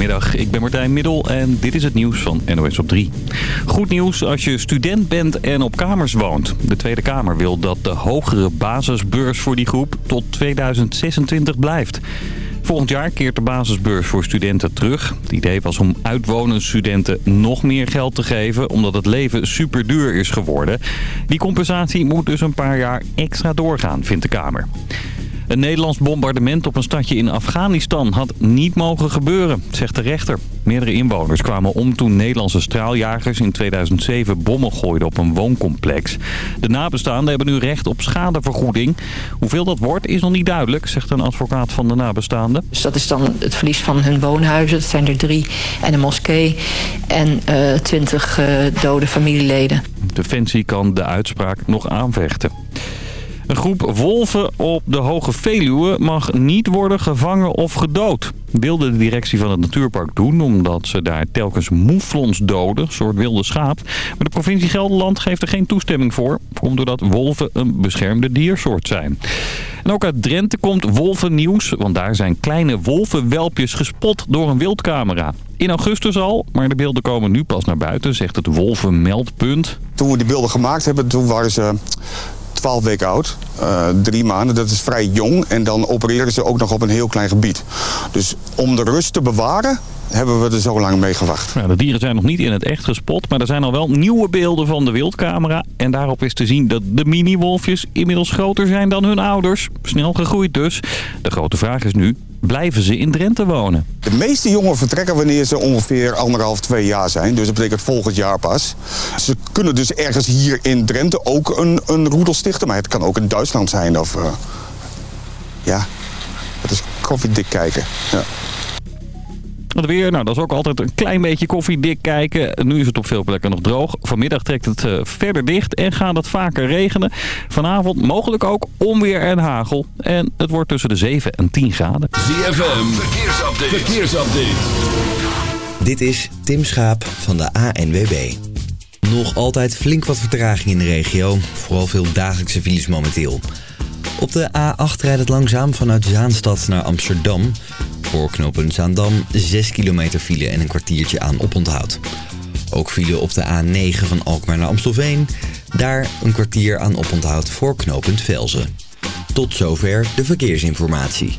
Goedemiddag, ik ben Martijn Middel en dit is het nieuws van NOS op 3. Goed nieuws als je student bent en op kamers woont. De Tweede Kamer wil dat de hogere basisbeurs voor die groep tot 2026 blijft. Volgend jaar keert de basisbeurs voor studenten terug. Het idee was om uitwonende studenten nog meer geld te geven... omdat het leven super duur is geworden. Die compensatie moet dus een paar jaar extra doorgaan, vindt de Kamer. Een Nederlands bombardement op een stadje in Afghanistan had niet mogen gebeuren, zegt de rechter. Meerdere inwoners kwamen om toen Nederlandse straaljagers in 2007 bommen gooiden op een wooncomplex. De nabestaanden hebben nu recht op schadevergoeding. Hoeveel dat wordt is nog niet duidelijk, zegt een advocaat van de nabestaanden. Dus dat is dan het verlies van hun woonhuizen, dat zijn er drie, en een moskee en uh, twintig uh, dode familieleden. Defensie kan de uitspraak nog aanvechten. Een groep wolven op de Hoge Veluwe mag niet worden gevangen of gedood. Wilde de directie van het natuurpark doen omdat ze daar telkens moeflons doden, soort wilde schaap. Maar de provincie Gelderland geeft er geen toestemming voor. Doordat wolven een beschermde diersoort zijn. En ook uit Drenthe komt wolvennieuws, want daar zijn kleine wolvenwelpjes gespot door een wildcamera. In augustus al, maar de beelden komen nu pas naar buiten, zegt het wolvenmeldpunt. Toen we die beelden gemaakt hebben, toen waren ze 12 weken oud. Uh, drie maanden, dat is vrij jong. En dan opereren ze ook nog op een heel klein gebied. Dus om de rust te bewaren hebben we er zo lang mee gewacht. De dieren zijn nog niet in het echt gespot, maar er zijn al wel nieuwe beelden van de wildcamera. En daarop is te zien dat de mini-wolfjes inmiddels groter zijn dan hun ouders. Snel gegroeid dus. De grote vraag is nu, blijven ze in Drenthe wonen. De meeste jongen vertrekken wanneer ze ongeveer anderhalf, twee jaar zijn. Dus dat betekent volgend jaar pas. Ze kunnen dus ergens hier in Drenthe ook een, een roedel stichten. Maar het kan ook in Duitsland zijn of... Uh, ja, het is koffiedik kijken. Ja. Het weer, nou dat is ook altijd een klein beetje koffiedik kijken. Nu is het op veel plekken nog droog. Vanmiddag trekt het uh, verder dicht en gaat het vaker regenen. Vanavond mogelijk ook onweer en hagel. En het wordt tussen de 7 en 10 graden. ZFM, verkeersupdate. verkeersupdate. Dit is Tim Schaap van de ANWB. Nog altijd flink wat vertraging in de regio. Vooral veel dagelijkse files momenteel. Op de A8 rijdt het langzaam vanuit Zaanstad naar Amsterdam. Voor knooppunt Zaandam 6 kilometer file en een kwartiertje aan oponthoud. Ook file op de A9 van Alkmaar naar Amstelveen. Daar een kwartier aan oponthoud voor knooppunt Velzen. Tot zover de verkeersinformatie.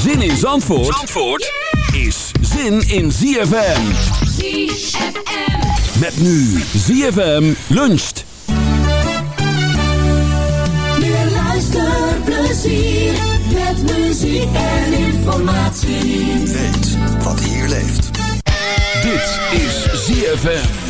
Zin in Zandvoort, Zandvoort is zin in ZFM. ZFM. Met nu ZFM luncht. Meer luisterplezier met muziek en informatie. Weet wat hier leeft. Dit is ZFM.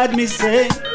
Let me say.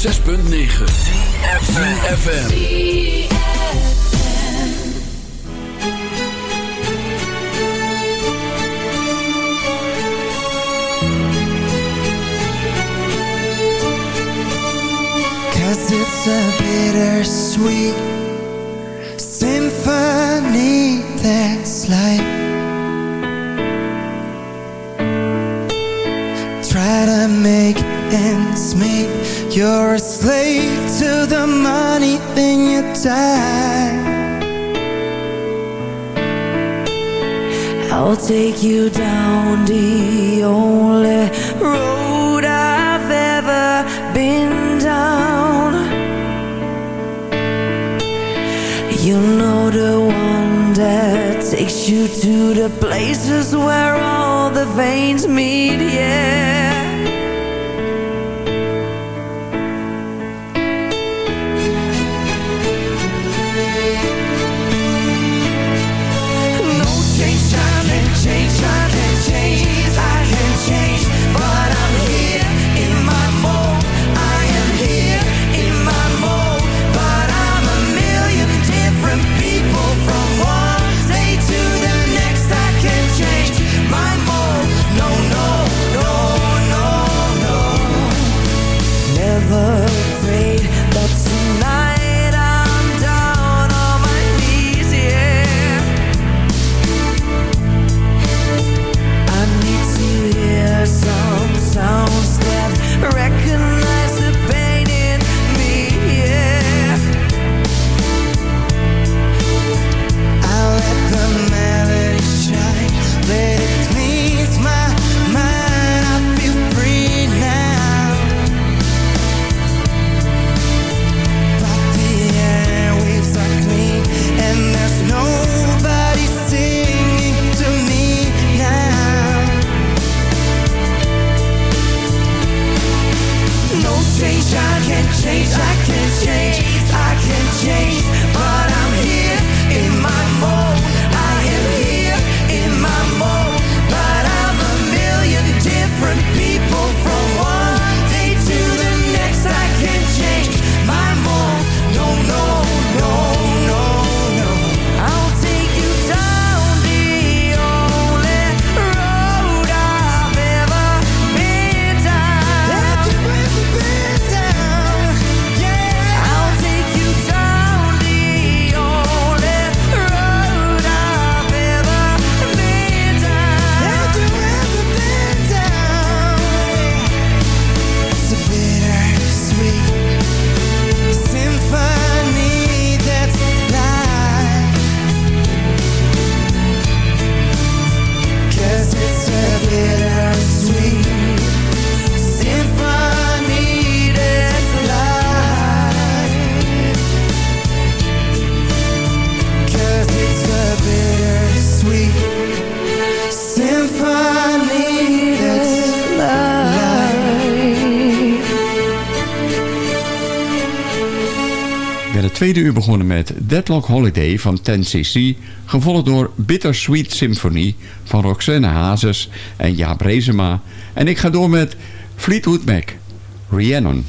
106.9 FM. you down the only road I've ever been down. You know the one that takes you to the places where tweede uur begonnen met Deadlock Holiday van 10cc... gevolgd door Bittersweet Symphony van Roxanne Hazes en Jaap Rezema. En ik ga door met Fleetwood Mac, Rhiannon.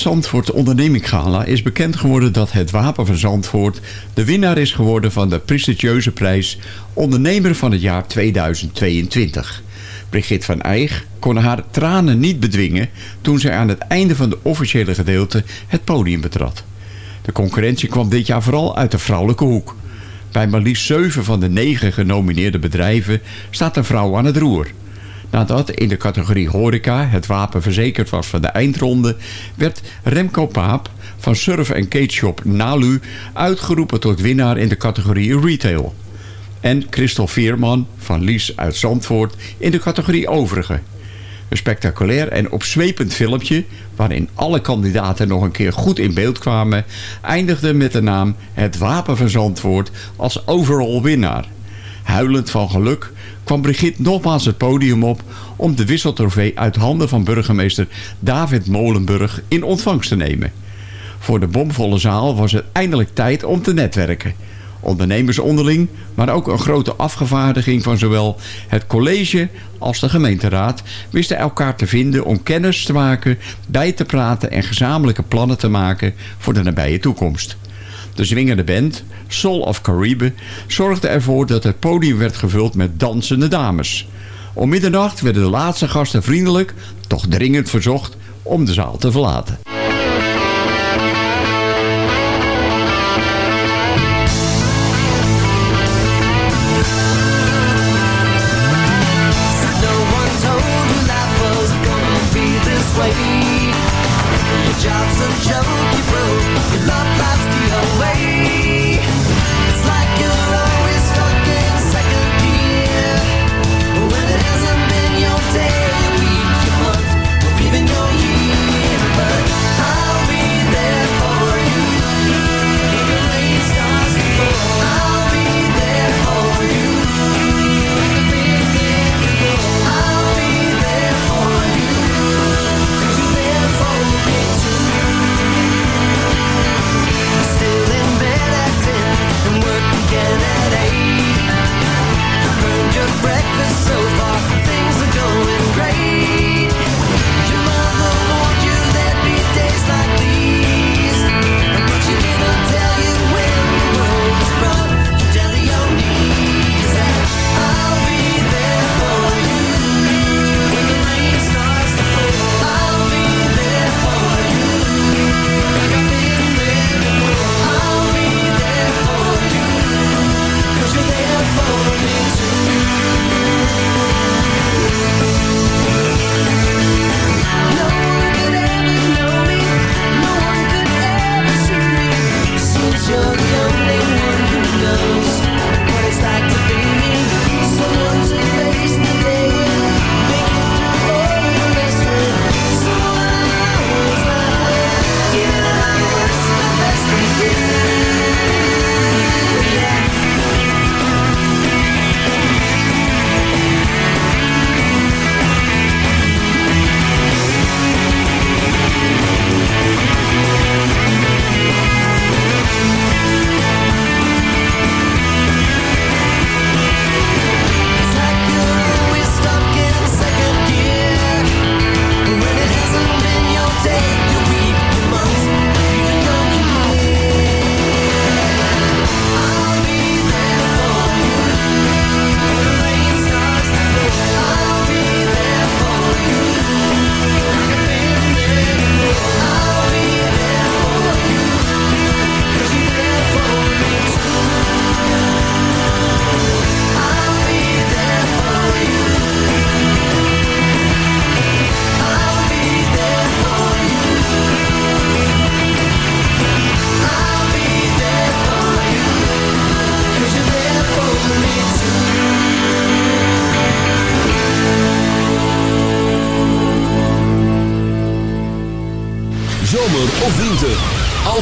Zandvoort Onderneming Gala is bekend geworden dat het Wapen van Zandvoort de winnaar is geworden van de prestigieuze prijs Ondernemer van het jaar 2022. Brigitte van Eijg kon haar tranen niet bedwingen toen zij aan het einde van de officiële gedeelte het podium betrad. De concurrentie kwam dit jaar vooral uit de vrouwelijke hoek. Bij maar liefst zeven van de negen genomineerde bedrijven staat een vrouw aan het roer. Nadat in de categorie horeca het wapen verzekerd was van de eindronde... werd Remco Paap van surf- en cateshop Nalu uitgeroepen tot winnaar in de categorie retail. En Christel Veerman van Lies uit Zandvoort in de categorie overige. Een spectaculair en opzwepend filmpje, waarin alle kandidaten nog een keer goed in beeld kwamen, eindigde met de naam Het Wapen van Zandvoort als overall winnaar. Huilend van geluk kwam Brigitte nogmaals het podium op om de wisseltrofee uit handen van burgemeester David Molenburg in ontvangst te nemen. Voor de bomvolle zaal was het eindelijk tijd om te netwerken. Ondernemers onderling, maar ook een grote afgevaardiging van zowel het college als de gemeenteraad wisten elkaar te vinden om kennis te maken, bij te praten en gezamenlijke plannen te maken voor de nabije toekomst. De zwingende band, Soul of Caribe, zorgde ervoor dat het podium werd gevuld met dansende dames. Om middernacht werden de laatste gasten vriendelijk, toch dringend verzocht om de zaal te verlaten.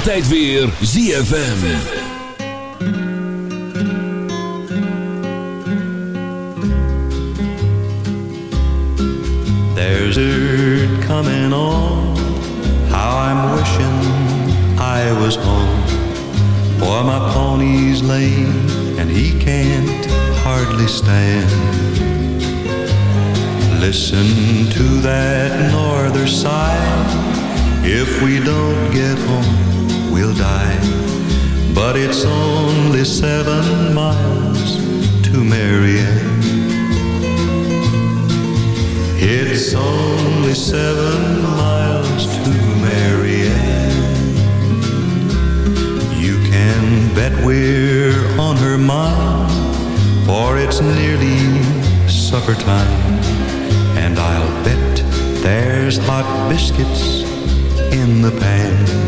Weer ZFM. There's dirt coming on. How I'm wishing I was home For my pony's lame and he can't hardly stand. Listen to that norther sigh. If we don't get home, we'll die. But it's only seven miles to Marianne. It's only seven miles to Marianne. You can bet we're on her mind, for it's nearly supper time. And I'll bet there's hot biscuits in the pan.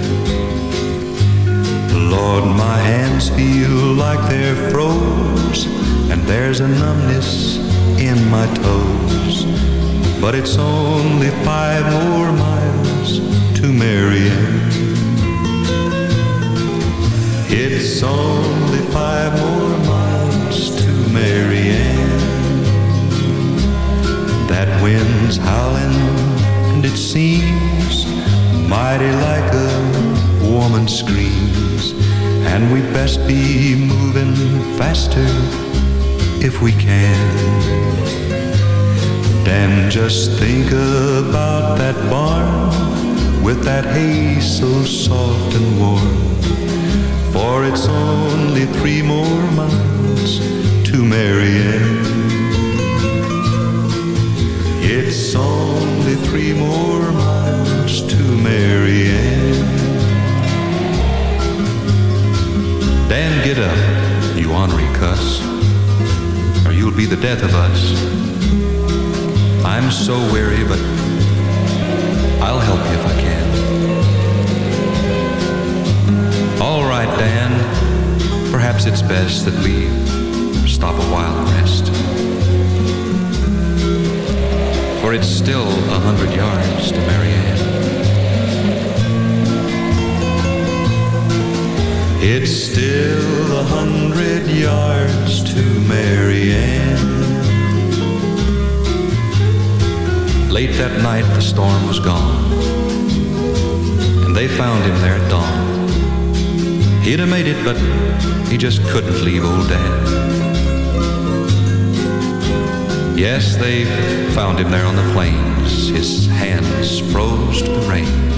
Lord, my hands feel like they're froze, and there's a numbness in my toes. But it's only five more miles to Marianne. It's only five more miles to Marianne. That wind's howling, and it seems mighty like a woman screams. And we best be moving faster if we can. Then just think about that barn with that hay so soft and warm. For it's only three more miles to Marianne. It's only three more miles to Marianne. Dan, get up, you ornery cuss, or you'll be the death of us. I'm so weary, but I'll help you if I can. All right, Dan. Perhaps it's best that we stop a while and rest. For it's still a hundred yards to Marianne. It's still a hundred yards to Marianne. Late that night, the storm was gone, and they found him there at dawn. He'd have made it, but he just couldn't leave old Dan. Yes, they found him there on the plains, his hands froze to the reins.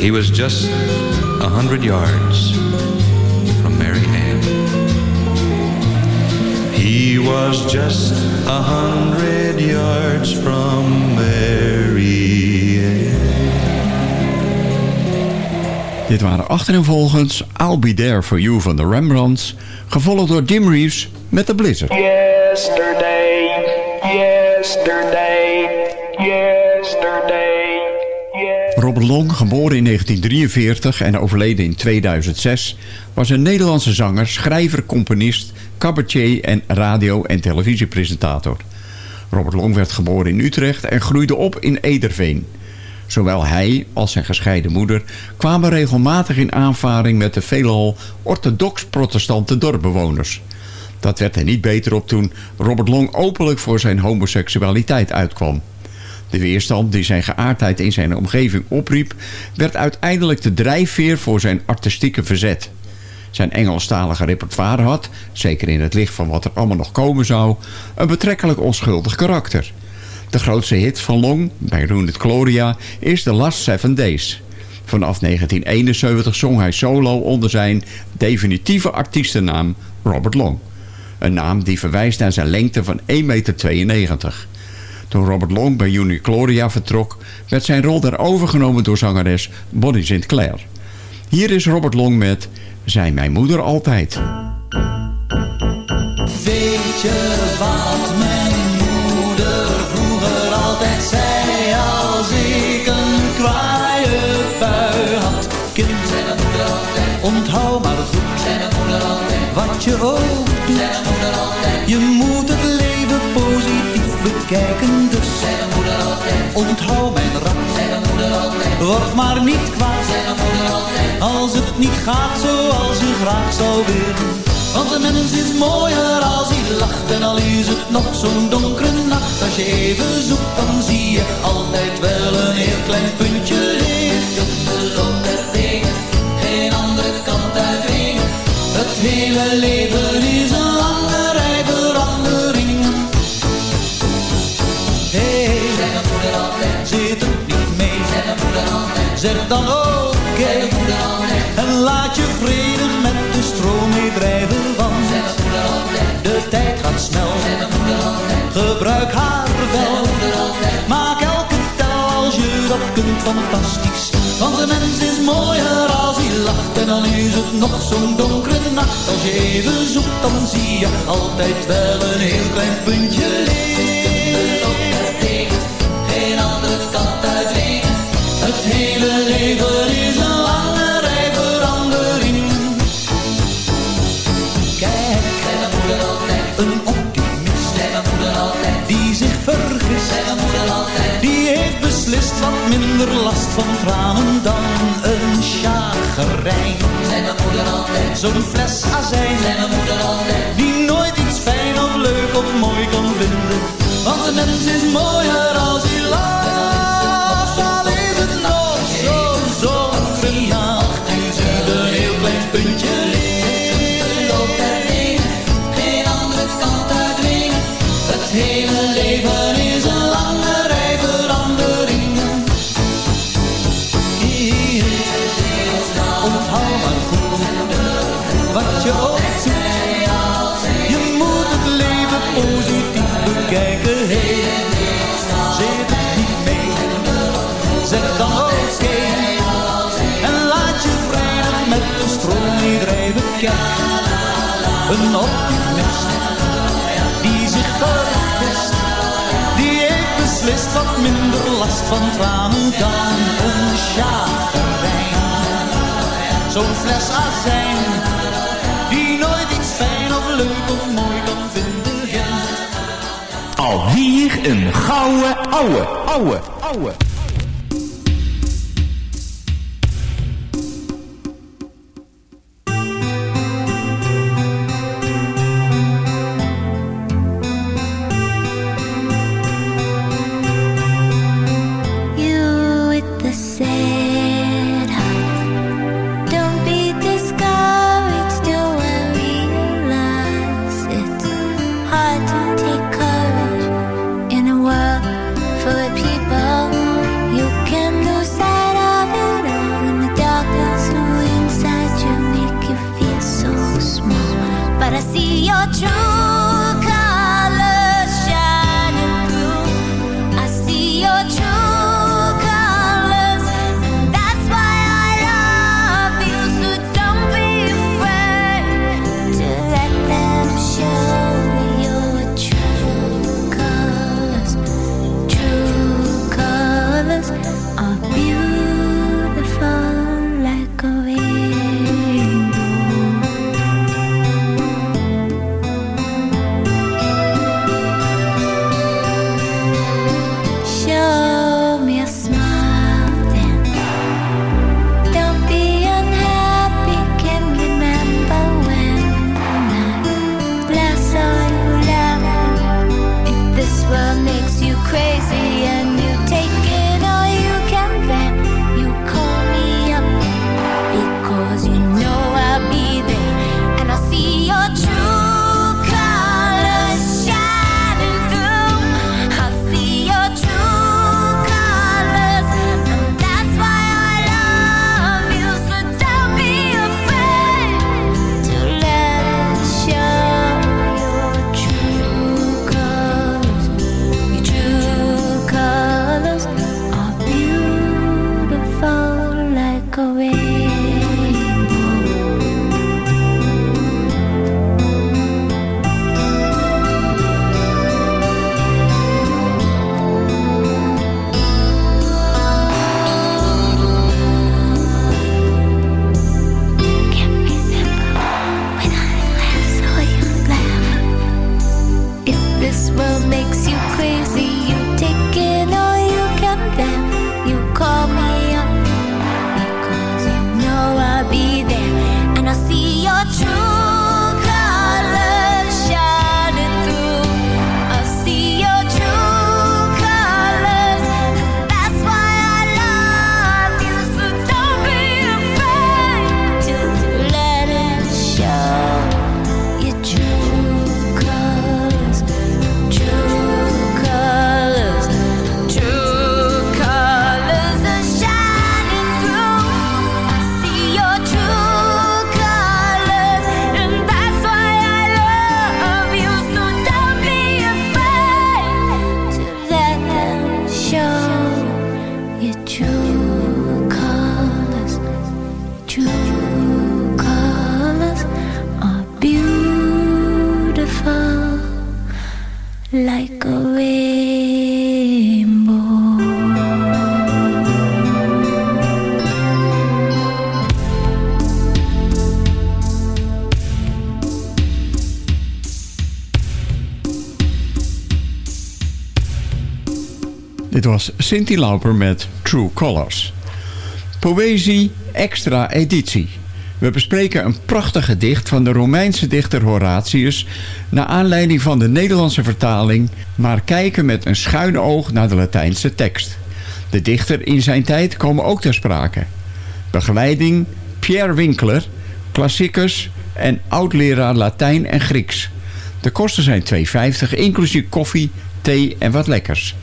He was just a hundred yards from Mary Ann. He was just a hundred yards from Mary Dit waren achtereenvolgens I'll Be There For You van de Rembrandts... gevolgd door Jim Reeves met The Blizzard. Yesterday, yesterday, Robert Long, geboren in 1943 en overleden in 2006... was een Nederlandse zanger, schrijver, componist, cabaretier en radio- en televisiepresentator. Robert Long werd geboren in Utrecht en groeide op in Ederveen. Zowel hij als zijn gescheiden moeder kwamen regelmatig in aanvaring met de veelal orthodox-protestante dorpbewoners. Dat werd er niet beter op toen Robert Long openlijk voor zijn homoseksualiteit uitkwam. De weerstand die zijn geaardheid in zijn omgeving opriep... werd uiteindelijk de drijfveer voor zijn artistieke verzet. Zijn Engelstalige repertoire had, zeker in het licht van wat er allemaal nog komen zou... een betrekkelijk onschuldig karakter. De grootste hit van Long, bij Rooney Gloria, is The Last Seven Days. Vanaf 1971 zong hij solo onder zijn definitieve artiestennaam Robert Long. Een naam die verwijst naar zijn lengte van 1,92 meter. Toen Robert Long bij Junior Gloria vertrok... werd zijn rol daar overgenomen door zangeres Bonnie Sinclair. Hier is Robert Long met Zijn mijn moeder altijd. Weet je wat mijn moeder vroeger altijd zei als ik een kwaaie bui had? Kind, onthoud maar goed wat je ook doet. Je moet het leven bekijken, dus onthoud mijn raad. Word maar niet kwaad. Als het niet gaat zoals je graag zou willen. Want een mens is mooier als hij lacht. En al is het nog zo'n donkere nacht. Als je even zoekt dan zie je altijd wel een heel klein puntje licht loop der dingen, geen andere kant uitdwingen. Het hele leven is een zeg dan moeder altijd. En laat je vredig met de stroom meedrijven, want. De tijd gaat snel. Gebruik haar wel. Maak elke tel als je dat kunt fantastisch. Want de mens is mooier als hij lacht en dan is het nog zo'n donkere nacht. Als je even zoekt, dan zie je altijd wel een heel klein puntje licht. Geen andere kant uitwegen. Hele is een lange rij veranderingen. Kijk, zei mijn moeder altijd. Een optimist, zei mijn moeder altijd. Die zich vergist, zei mijn moeder altijd. Die heeft beslist wat minder last van tranen dan een chagrijn. Zei mijn moeder altijd. Zo'n fles azijn, zei mijn moeder altijd. Die nooit iets fijn of leuk of mooi kan vinden. Want de mens is mooier als hij lacht. Een optimist die zich vergist. Die heeft beslist wat minder last van tranen dan een chagrijn. Zo'n fles azijn, die nooit iets fijn of leuk of mooi kan vinden. Alweer een gouden ouwe, ouwe, ouwe. try was Cindy Lauper met True Colors. Poëzie extra editie. We bespreken een prachtig gedicht van de Romeinse dichter Horatius... naar aanleiding van de Nederlandse vertaling... maar kijken met een schuin oog naar de Latijnse tekst. De dichter in zijn tijd komen ook ter sprake. Begeleiding Pierre Winkler, klassicus en oud-leraar Latijn en Grieks. De kosten zijn 2,50 inclusief koffie, en wat lekkers.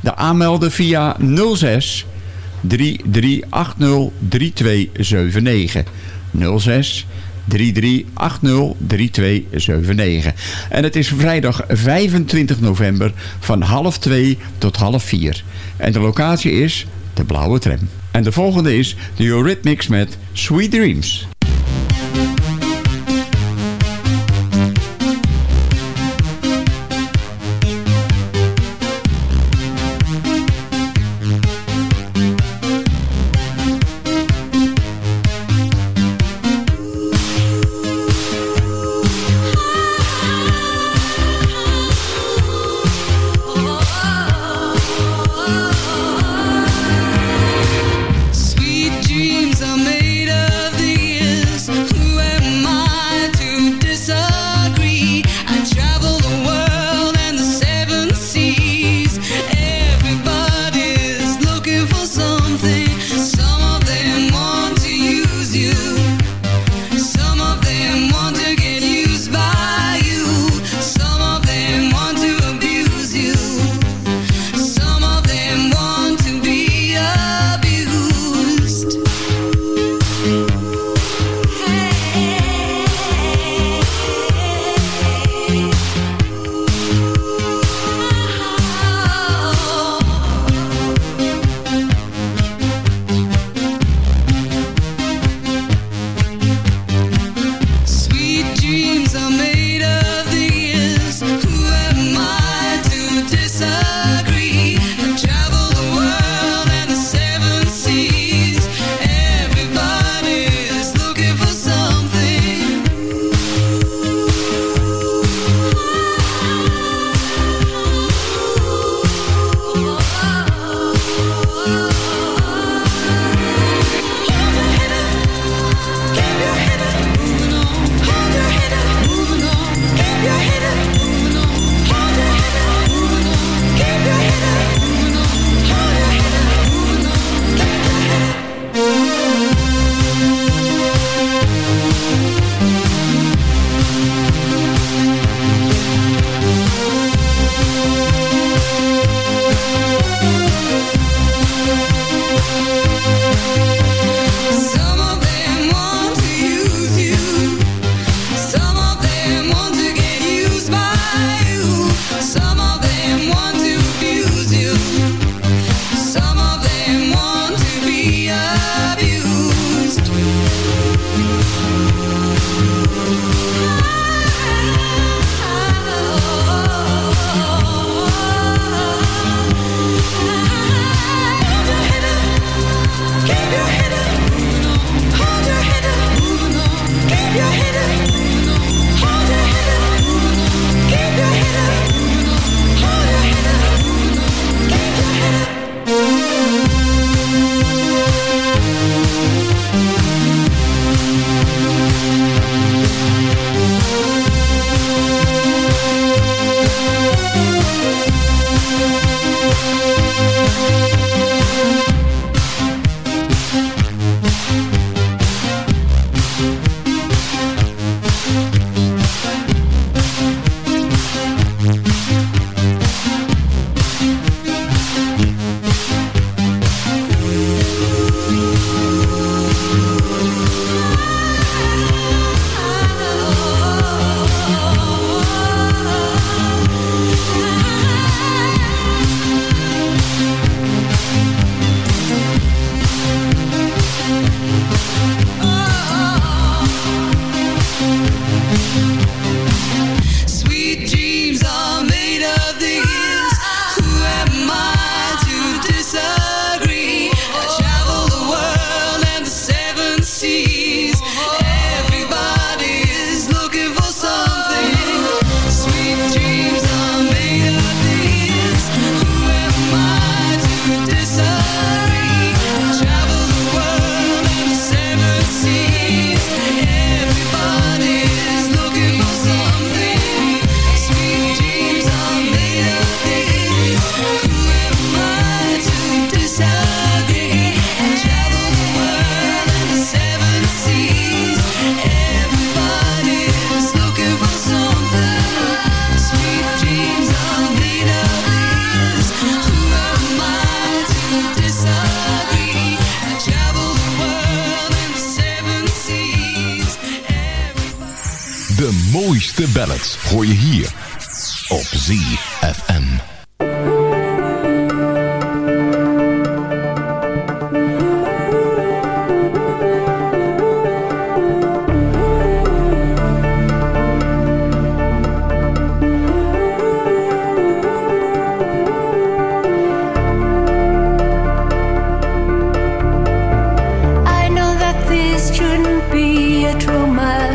De aanmelden via 06 3380 3279. 06 3380 3279. En het is vrijdag 25 november van half 2 tot half 4. En de locatie is de Blauwe Tram. En de volgende is de Eurythmics met Sweet Dreams.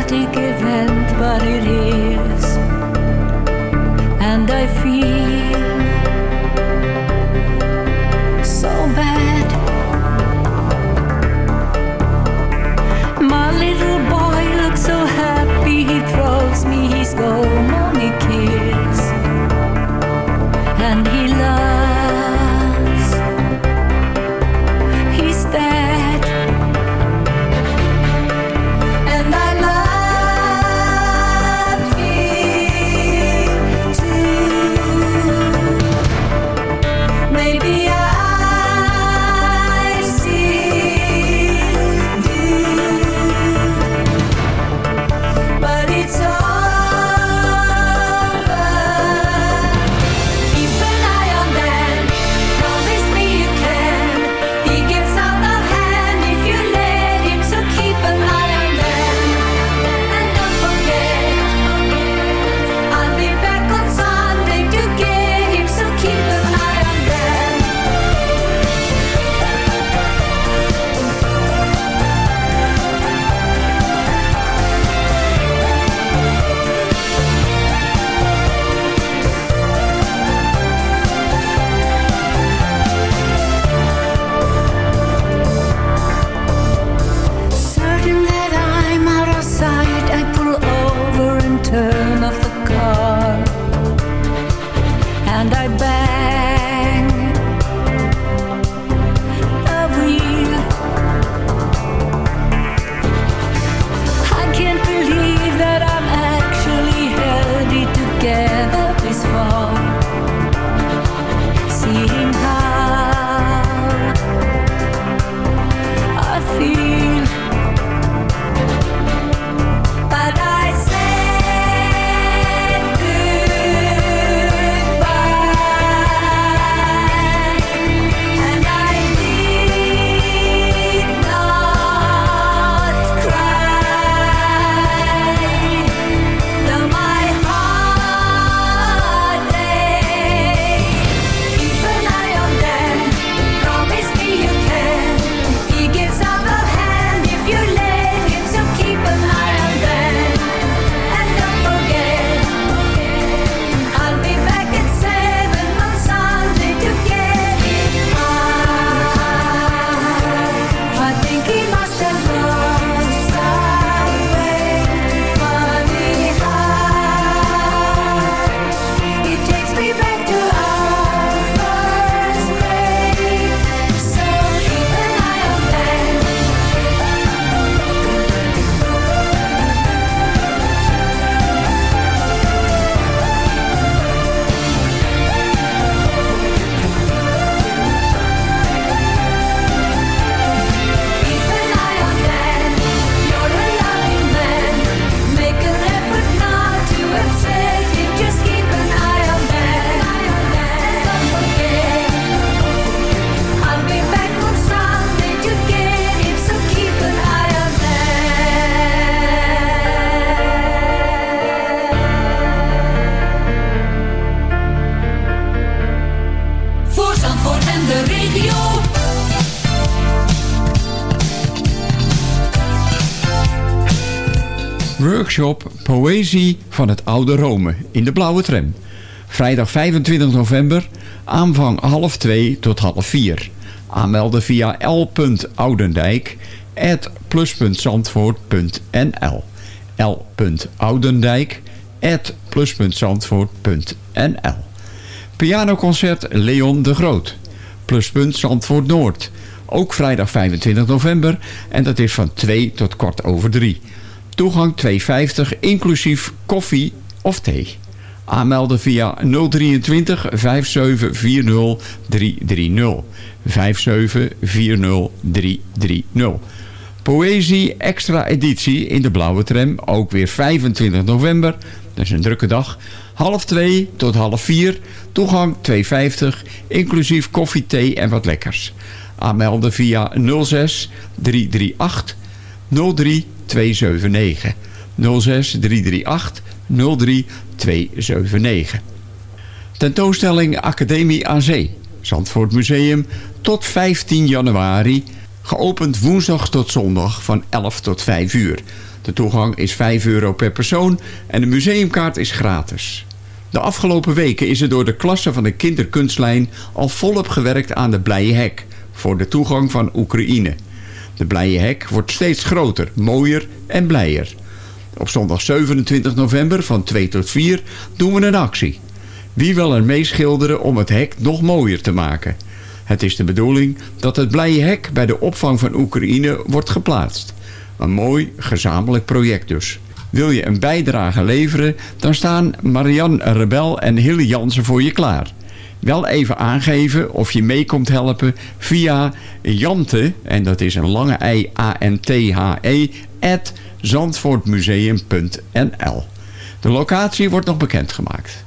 dramatic event, but it is. workshop Poëzie van het Oude Rome in de Blauwe Tram. Vrijdag 25 november, aanvang half 2 tot half 4. Aanmelden via l.oudendijk at Pianoconcert Leon de Groot. Pluspunt Zandvoort Noord. Ook vrijdag 25 november en dat is van 2 tot kort over 3. Toegang 2,50 inclusief koffie of thee. Aanmelden via 023 5740 330. 5740 330. Poëzie extra editie in de blauwe tram. Ook weer 25 november. Dat is een drukke dag. Half 2 tot half 4. Toegang 2,50. Inclusief koffie, thee en wat lekkers. Aanmelden via 06 338 03 279. 06 338 03 279. Tentoonstelling Academie Zee. Zandvoort Museum tot 15 januari. Geopend woensdag tot zondag van 11 tot 5 uur. De toegang is 5 euro per persoon en de museumkaart is gratis. De afgelopen weken is er door de klasse van de kinderkunstlijn al volop gewerkt aan de Blije Hek voor de toegang van Oekraïne. De Blije Hek wordt steeds groter, mooier en blijer. Op zondag 27 november van 2 tot 4 doen we een actie. Wie wil er meeschilderen om het hek nog mooier te maken? Het is de bedoeling dat het blije hek bij de opvang van Oekraïne wordt geplaatst. Een mooi gezamenlijk project dus. Wil je een bijdrage leveren, dan staan Marianne Rebel en Hilly Jansen voor je klaar. Wel even aangeven of je mee komt helpen via Jante, en dat is een lange i a n t h e at zandvoortmuseum.nl. De locatie wordt nog bekendgemaakt.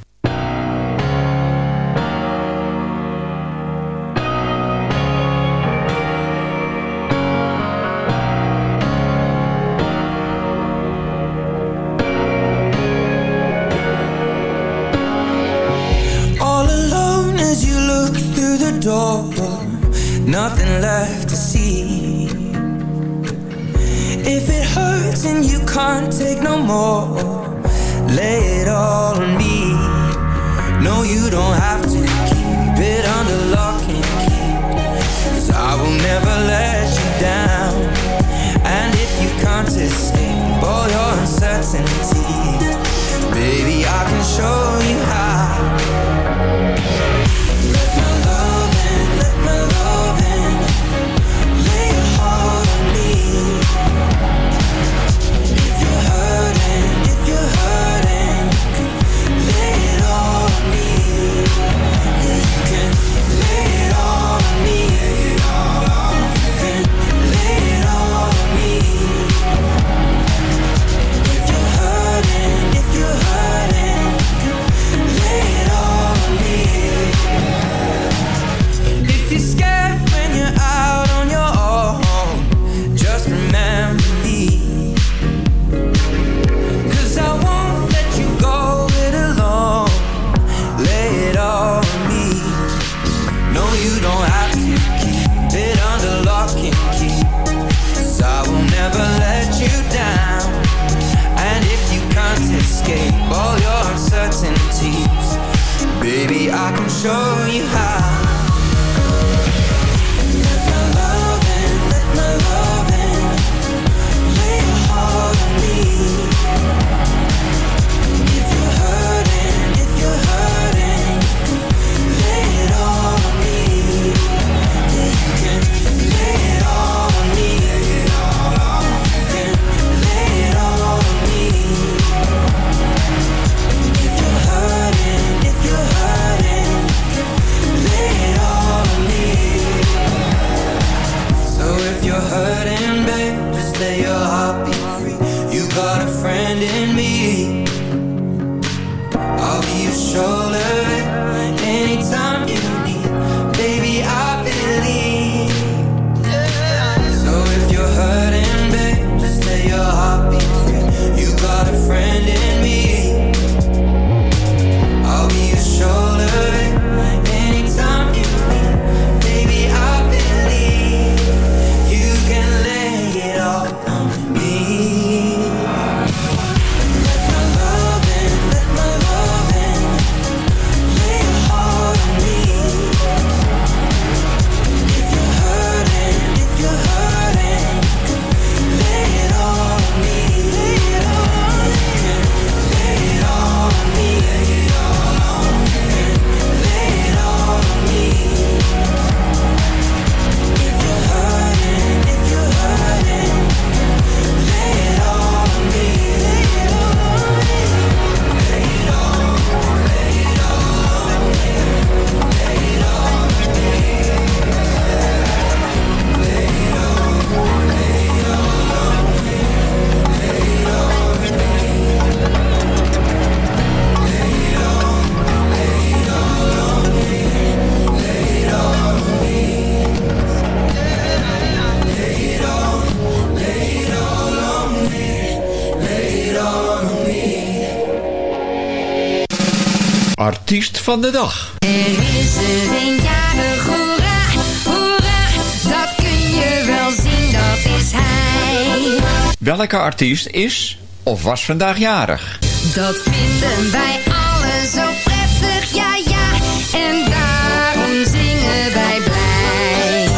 Van de dag. Er is er een jarig, hoera, hoera, dat kun je wel zien, dat is hij. Welke artiest is of was vandaag jarig? Dat vinden wij allen zo prettig, ja ja, en daarom zingen wij blij.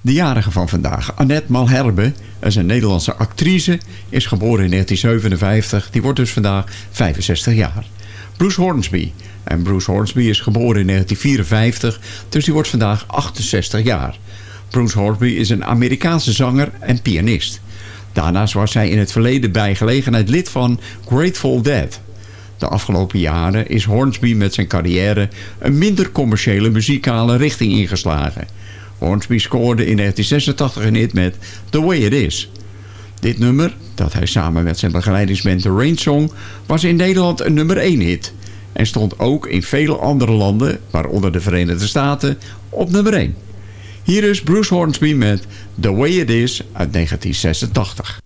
De jarige van vandaag, Annette Malherbe, is een Nederlandse actrice, is geboren in 1957. Die wordt dus vandaag 65 jaar. Bruce Hornsby. En Bruce Hornsby is geboren in 1954, dus die wordt vandaag 68 jaar. Bruce Hornsby is een Amerikaanse zanger en pianist. Daarnaast was hij in het verleden bij gelegenheid lid van Grateful Dead. De afgelopen jaren is Hornsby met zijn carrière een minder commerciële muzikale richting ingeslagen. Hornsby scoorde in 1986 een hit met The Way It Is. Dit nummer, dat hij samen met zijn begeleidingsband The Rain Song, was in Nederland een nummer 1 hit. En stond ook in vele andere landen, waaronder de Verenigde Staten, op nummer 1. Hier is Bruce Hornsby met The Way It Is uit 1986.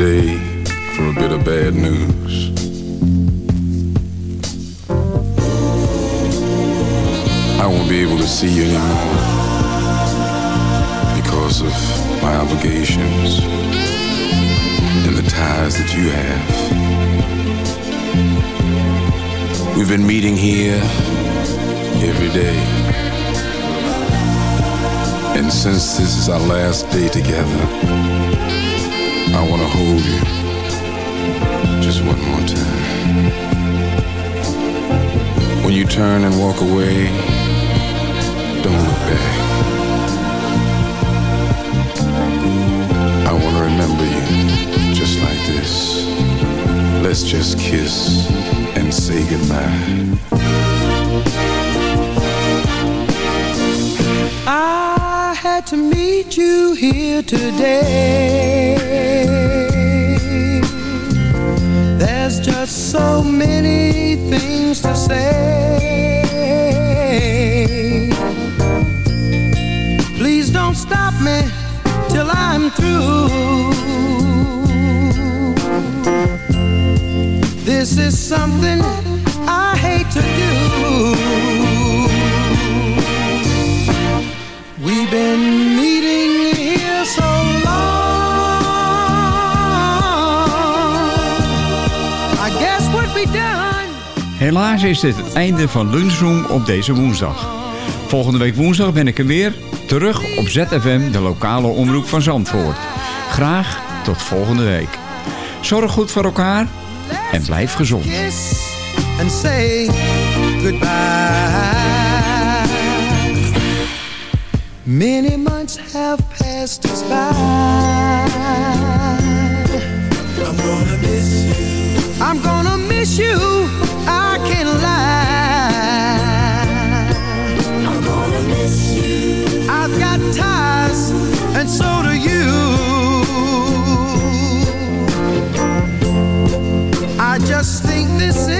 today for a bit of bad news. I won't be able to see you anymore because of my obligations and the ties that you have. We've been meeting here every day. And since this is our last day together, I want to hold you just one more time. When you turn and walk away, don't look back. I want to remember you just like this. Let's just kiss and say goodbye. I had to meet you here today so many things to say. Please don't stop me till I'm through. This is something I hate to do. Helaas is dit het einde van Lunchroom op deze woensdag. Volgende week woensdag ben ik er weer, terug op ZFM, de lokale omroep van Zandvoort. Graag tot volgende week. Zorg goed voor elkaar en blijf gezond. Many months have passed us by. I'm gonna miss you. I'm gonna miss you. This is